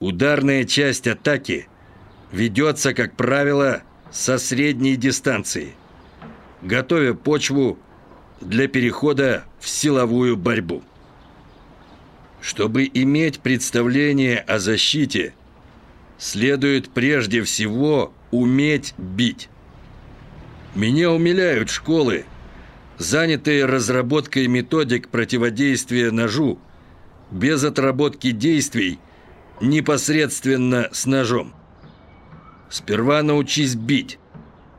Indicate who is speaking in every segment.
Speaker 1: Ударная часть атаки ведется, как правило, со средней дистанции, готовя почву для перехода в силовую борьбу. Чтобы иметь представление о защите, следует прежде всего уметь бить. Меня умиляют школы, занятые разработкой методик противодействия ножу, без отработки действий непосредственно с ножом. Сперва научись бить,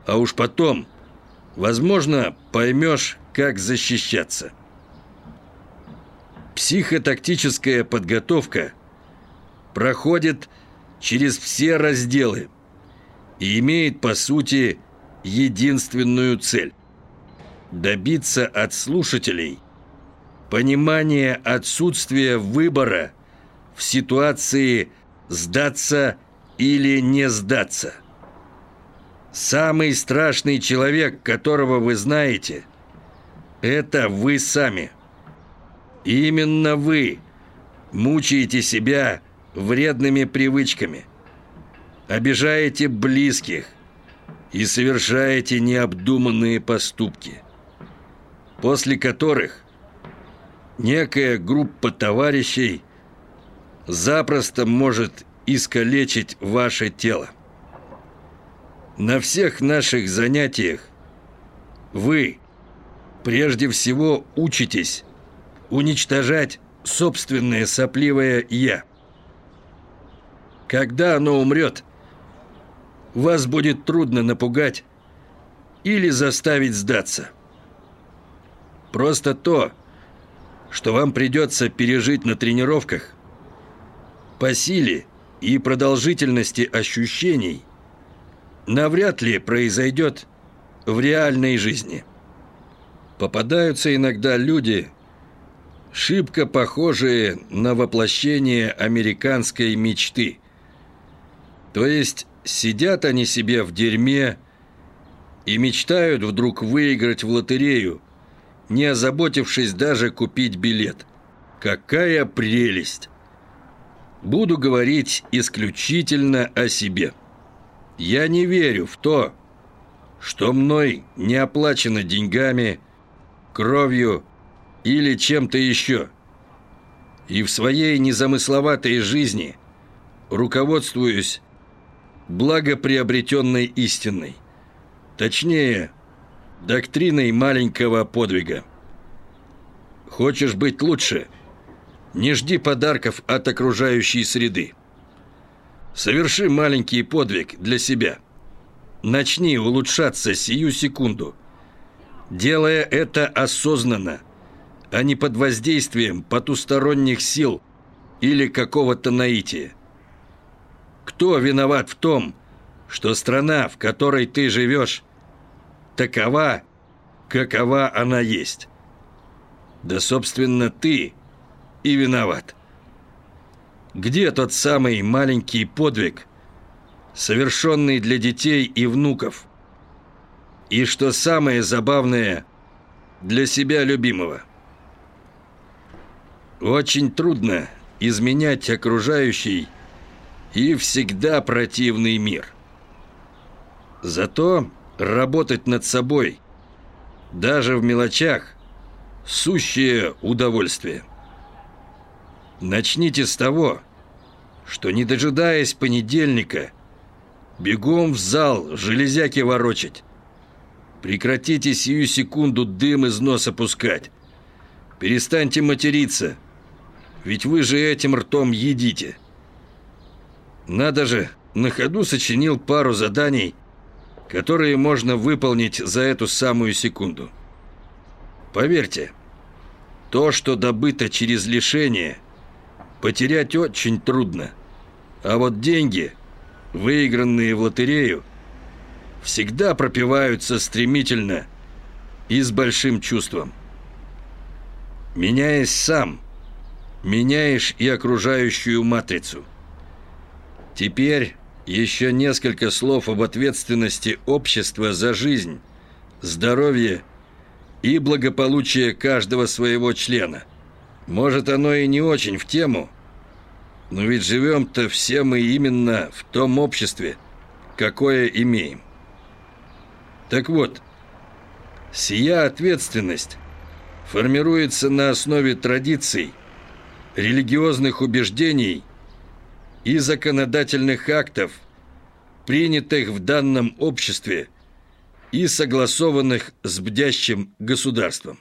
Speaker 1: а уж потом, возможно, поймешь, как защищаться. Психотактическая подготовка проходит через все разделы и имеет, по сути, единственную цель – добиться от слушателей понимания отсутствия выбора в ситуации «сдаться» или «не сдаться». Самый страшный человек, которого вы знаете, это вы сами. Именно вы мучаете себя вредными привычками, обижаете близких и совершаете необдуманные поступки, после которых некая группа товарищей запросто может искалечить ваше тело. На всех наших занятиях вы прежде всего учитесь уничтожать собственное сопливое «я». Когда оно умрет, вас будет трудно напугать или заставить сдаться. Просто то, что вам придется пережить на тренировках, по силе и продолжительности ощущений – навряд ли произойдет в реальной жизни. Попадаются иногда люди, шибко похожие на воплощение американской мечты. То есть сидят они себе в дерьме и мечтают вдруг выиграть в лотерею, не озаботившись даже купить билет. Какая прелесть! Буду говорить исключительно о себе. Я не верю в то, что мной не оплачено деньгами, кровью или чем-то еще. И в своей незамысловатой жизни руководствуюсь благоприобретенной истиной. Точнее, доктриной маленького подвига. Хочешь быть лучше? Не жди подарков от окружающей среды. Соверши маленький подвиг для себя. Начни улучшаться сию секунду. Делая это осознанно, а не под воздействием потусторонних сил или какого-то наития. Кто виноват в том, что страна, в которой ты живешь, такова, какова она есть? Да, собственно, ты и виноват. Где тот самый маленький подвиг, совершенный для детей и внуков? И что самое забавное, для себя любимого? Очень трудно изменять окружающий и всегда противный мир. Зато работать над собой, даже в мелочах, сущее удовольствие. Начните с того, что, не дожидаясь понедельника, бегом в зал железяки ворочать. Прекратите сию секунду дым из носа пускать. Перестаньте материться, ведь вы же этим ртом едите. Надо же, на ходу сочинил пару заданий, которые можно выполнить за эту самую секунду. Поверьте, то, что добыто через лишение – Потерять очень трудно. А вот деньги, выигранные в лотерею, всегда пропиваются стремительно и с большим чувством. Меняясь сам, меняешь и окружающую матрицу. Теперь еще несколько слов об ответственности общества за жизнь, здоровье и благополучие каждого своего члена – может, оно и не очень в тему, Но ведь живем-то все мы именно в том обществе, какое имеем. Так вот, сия ответственность формируется на основе традиций, религиозных убеждений и законодательных актов, принятых в данном обществе и согласованных с бдящим государством.